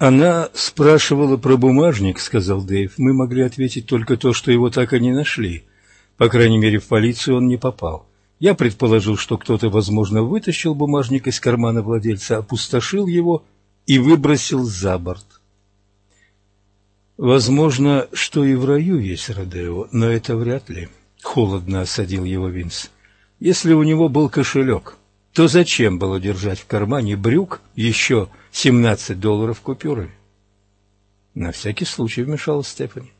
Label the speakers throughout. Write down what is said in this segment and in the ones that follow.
Speaker 1: Она спрашивала про бумажник, сказал Дэйв. Мы могли ответить только то, что его так и не нашли. По крайней мере, в полицию он не попал. Я предположил, что кто-то, возможно, вытащил бумажник из кармана владельца, опустошил его и выбросил за борт. Возможно, что и в раю есть Родео, но это вряд ли. Холодно осадил его Винс. Если у него был кошелек, то зачем было держать в кармане брюк еще семнадцать долларов купюрами? На всякий случай вмешалась Стефани.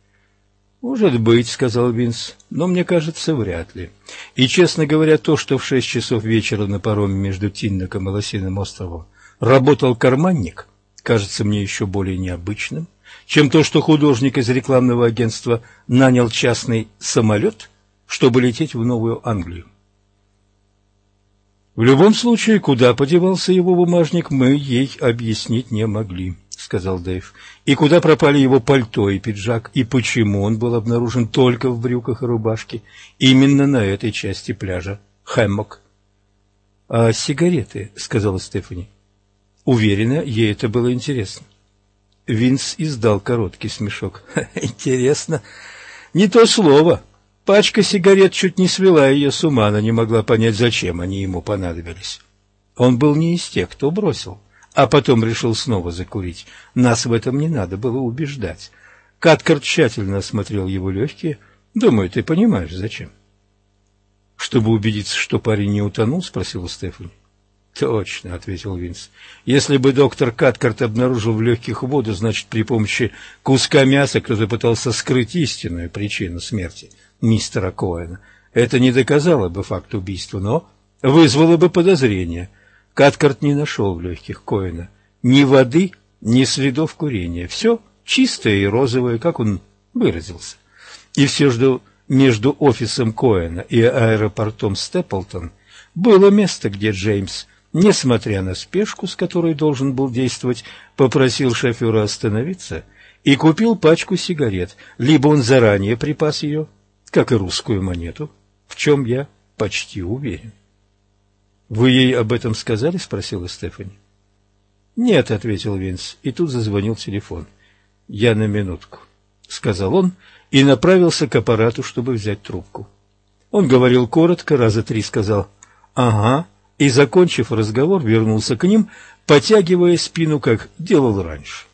Speaker 1: «Может быть», — сказал Винс, — «но мне кажется, вряд ли. И, честно говоря, то, что в шесть часов вечера на пароме между Тиннаком и Лосиным островом работал карманник, кажется мне еще более необычным, чем то, что художник из рекламного агентства нанял частный самолет, чтобы лететь в Новую Англию. В любом случае, куда подевался его бумажник, мы ей объяснить не могли сказал Дэйв. «И куда пропали его пальто и пиджак, и почему он был обнаружен только в брюках и рубашке, именно на этой части пляжа? Хэммок». «А сигареты?» — сказала Стефани. Уверена, ей это было интересно. Винс издал короткий смешок. «Интересно. Не то слово. Пачка сигарет чуть не свела ее с ума, она не могла понять, зачем они ему понадобились. Он был не из тех, кто бросил а потом решил снова закурить. Нас в этом не надо было убеждать. Каткар тщательно осмотрел его легкие. Думаю, ты понимаешь, зачем. Чтобы убедиться, что парень не утонул, спросила Стефани. Точно, ответил Винс. Если бы доктор Каткарт обнаружил в легких воду, значит, при помощи куска мяса кто-то пытался скрыть истинную причину смерти мистера Коэна. Это не доказало бы факт убийства, но вызвало бы подозрение – Каткарт не нашел в легких Коэна ни воды, ни следов курения. Все чистое и розовое, как он выразился. И все же между офисом Коэна и аэропортом Степлтон было место, где Джеймс, несмотря на спешку, с которой должен был действовать, попросил шофера остановиться и купил пачку сигарет. Либо он заранее припас ее, как и русскую монету, в чем я почти уверен. «Вы ей об этом сказали?» — спросила Стефани. «Нет», — ответил Винс, и тут зазвонил телефон. «Я на минутку», — сказал он и направился к аппарату, чтобы взять трубку. Он говорил коротко, раза три сказал «Ага», и, закончив разговор, вернулся к ним, потягивая спину, как делал раньше.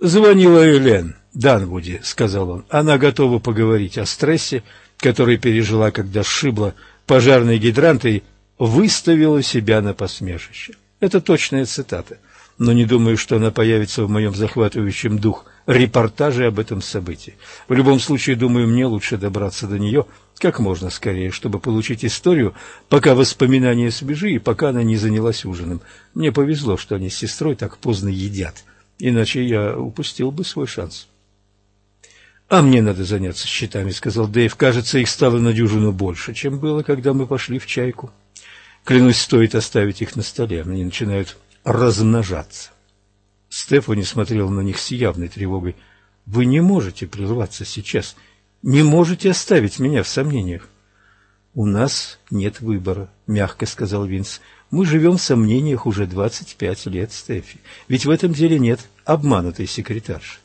Speaker 1: «Звонила Элен Данвуди», — сказал он. «Она готова поговорить о стрессе, который пережила, когда сшибла пожарный гидрант и выставила себя на посмешище. Это точная цитата, но не думаю, что она появится в моем захватывающем дух репортаже об этом событии. В любом случае, думаю, мне лучше добраться до нее как можно скорее, чтобы получить историю, пока воспоминания свежи и пока она не занялась ужином. Мне повезло, что они с сестрой так поздно едят, иначе я упустил бы свой шанс. «А мне надо заняться счетами», — сказал Дэйв. «Кажется, их стало на дюжину больше, чем было, когда мы пошли в чайку». Клянусь, стоит оставить их на столе, они начинают размножаться. Стефани смотрел на них с явной тревогой. «Вы не можете прерваться сейчас, не можете оставить меня в сомнениях». «У нас нет выбора», — мягко сказал Винс. «Мы живем в сомнениях уже двадцать пять лет, Стефи, ведь в этом деле нет обманутой секретарши.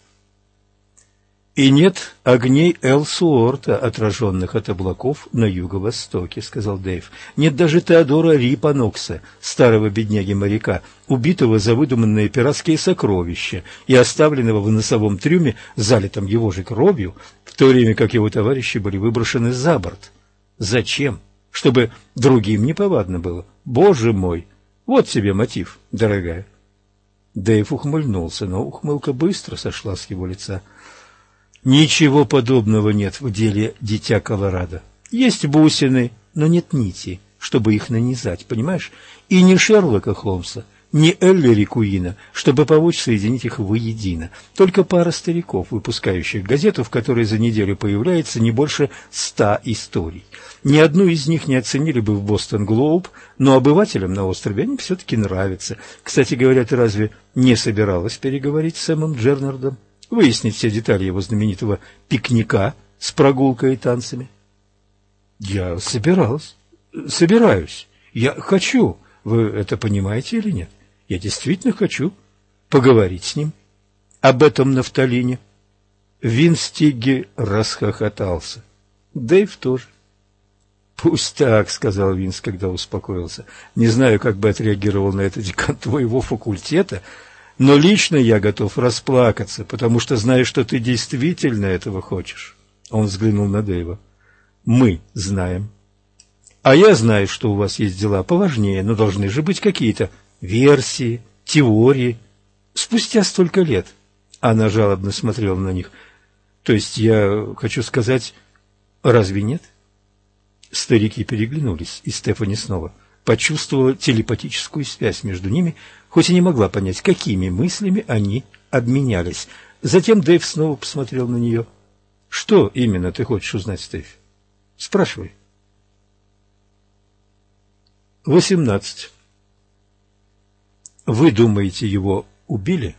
Speaker 1: «И нет огней Элсуорта, отраженных от облаков на юго-востоке», — сказал Дэйв. «Нет даже Теодора Рипа Нокса, старого бедняги-моряка, убитого за выдуманные пиратские сокровища и оставленного в носовом трюме, залитом его же кровью, в то время как его товарищи были выброшены за борт. Зачем? Чтобы другим неповадно было. Боже мой! Вот тебе мотив, дорогая». Дэйв ухмыльнулся, но ухмылка быстро сошла с его лица — Ничего подобного нет в деле «Дитя Колорадо». Есть бусины, но нет нити, чтобы их нанизать, понимаешь? И ни Шерлока Холмса, ни Эллери Куина, чтобы помочь соединить их воедино. Только пара стариков, выпускающих газету, в которой за неделю появляется не больше ста историй. Ни одну из них не оценили бы в Бостон Глоуб, но обывателям на острове они все-таки нравятся. Кстати говоря, ты разве не собиралась переговорить с Сэмом Джернардом? Выяснить все детали его знаменитого пикника с прогулкой и танцами. Я собиралась, собираюсь, я хочу. Вы это понимаете или нет? Я действительно хочу. поговорить с ним об этом нафталине. Винстиги расхохотался. Дэйв тоже. «Пусть так», — сказал Винс, когда успокоился. «Не знаю, как бы отреагировал на это декан твоего факультета, но лично я готов расплакаться, потому что знаю, что ты действительно этого хочешь». Он взглянул на Дэйва. «Мы знаем. А я знаю, что у вас есть дела поважнее, но должны же быть какие-то версии, теории. Спустя столько лет». Она жалобно смотрела на них. «То есть я хочу сказать, разве нет?» Старики переглянулись, и Стефани снова почувствовала телепатическую связь между ними, хоть и не могла понять, какими мыслями они обменялись. Затем Дэйв снова посмотрел на нее. «Что именно ты хочешь узнать, Стеф? Спрашивай». Восемнадцать. Вы думаете, его убили?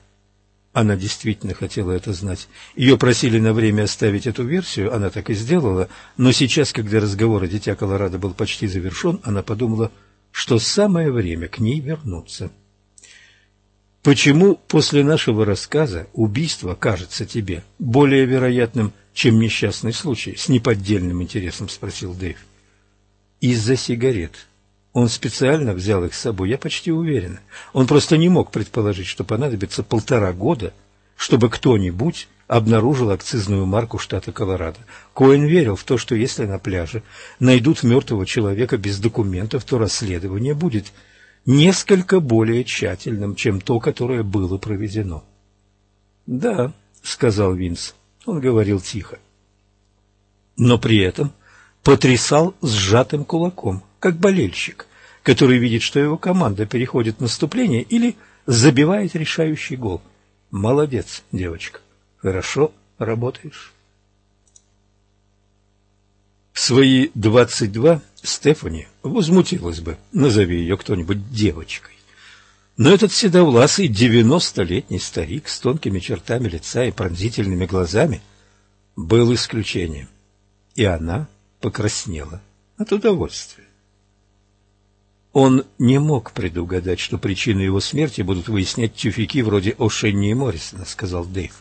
Speaker 1: Она действительно хотела это знать. Ее просили на время оставить эту версию, она так и сделала, но сейчас, когда разговор о Дитя Колорадо был почти завершен, она подумала, что самое время к ней вернуться. Почему после нашего рассказа убийство кажется тебе более вероятным, чем несчастный случай? С неподдельным интересом спросил Дэйв. Из-за сигарет. Он специально взял их с собой, я почти уверен. Он просто не мог предположить, что понадобится полтора года, чтобы кто-нибудь обнаружил акцизную марку штата Колорадо. Коэн верил в то, что если на пляже найдут мертвого человека без документов, то расследование будет несколько более тщательным, чем то, которое было проведено. «Да», — сказал Винс, — он говорил тихо. Но при этом потрясал сжатым кулаком как болельщик, который видит, что его команда переходит наступление или забивает решающий гол. Молодец, девочка, хорошо работаешь. Свои двадцать два Стефани возмутилась бы, назови ее кто-нибудь девочкой. Но этот седовласый девяностолетний старик с тонкими чертами лица и пронзительными глазами был исключением, и она покраснела от удовольствия. Он не мог предугадать, что причину его смерти будут выяснять тюфяки вроде О'Шенни и Моррисона, сказал Дэйв.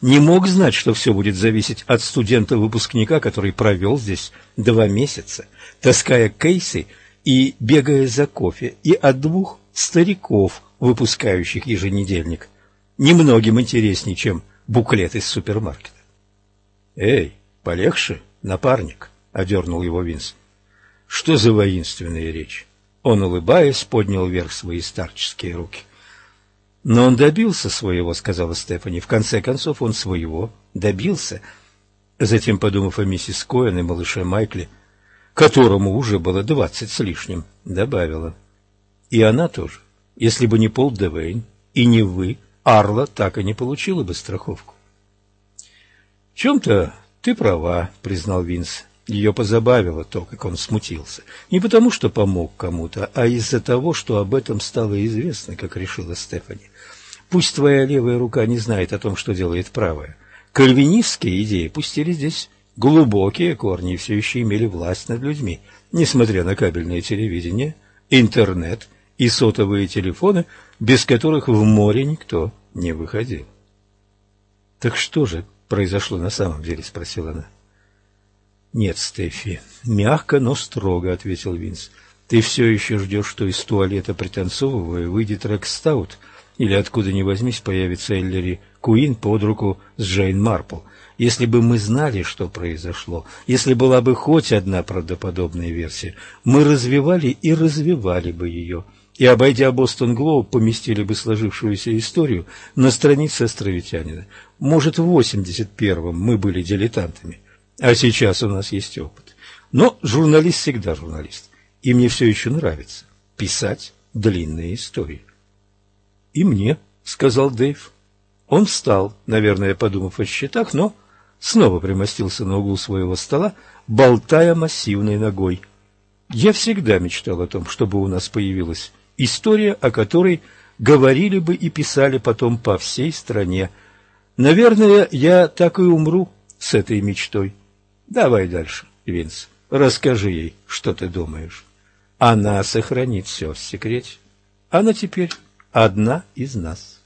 Speaker 1: Не мог знать, что все будет зависеть от студента-выпускника, который провел здесь два месяца, таская кейсы и бегая за кофе, и от двух стариков, выпускающих еженедельник. Немногим интереснее, чем буклет из супермаркета. «Эй, полегче, напарник», — одернул его Винс. «Что за воинственная речь?» Он, улыбаясь, поднял вверх свои старческие руки. «Но он добился своего», — сказала Стефани. «В конце концов, он своего добился». Затем, подумав о миссис Коэн и малыше Майкле, которому уже было двадцать с лишним, добавила. «И она тоже. Если бы не Пол Девейн и не вы, Арла так и не получила бы страховку». «В чем-то ты права», — признал Винс. Ее позабавило то, как он смутился. Не потому, что помог кому-то, а из-за того, что об этом стало известно, как решила Стефани. Пусть твоя левая рука не знает о том, что делает правая. Кальвинистские идеи пустили здесь глубокие корни и все еще имели власть над людьми, несмотря на кабельное телевидение, интернет и сотовые телефоны, без которых в море никто не выходил. «Так что же произошло на самом деле?» – спросила она. «Нет, Стефи, мягко, но строго», — ответил Винс. «Ты все еще ждешь, что из туалета, пританцовывая, выйдет Рекс Стаут, или откуда ни возьмись появится Эллери Куин под руку с Джейн Марпл. Если бы мы знали, что произошло, если была бы хоть одна правдоподобная версия, мы развивали и развивали бы ее» и, обойдя Бостон Глоуб, поместили бы сложившуюся историю на странице островитянина. Может, в 81-м мы были дилетантами, а сейчас у нас есть опыт. Но журналист всегда журналист. И мне все еще нравится писать длинные истории. И мне, сказал Дэйв. Он встал, наверное, подумав о счетах, но снова примостился на углу своего стола, болтая массивной ногой. Я всегда мечтал о том, чтобы у нас появилась история, о которой говорили бы и писали потом по всей стране. Наверное, я так и умру с этой мечтой. Давай дальше, Винс. Расскажи ей, что ты думаешь. Она сохранит все в секрете. Она теперь одна из нас.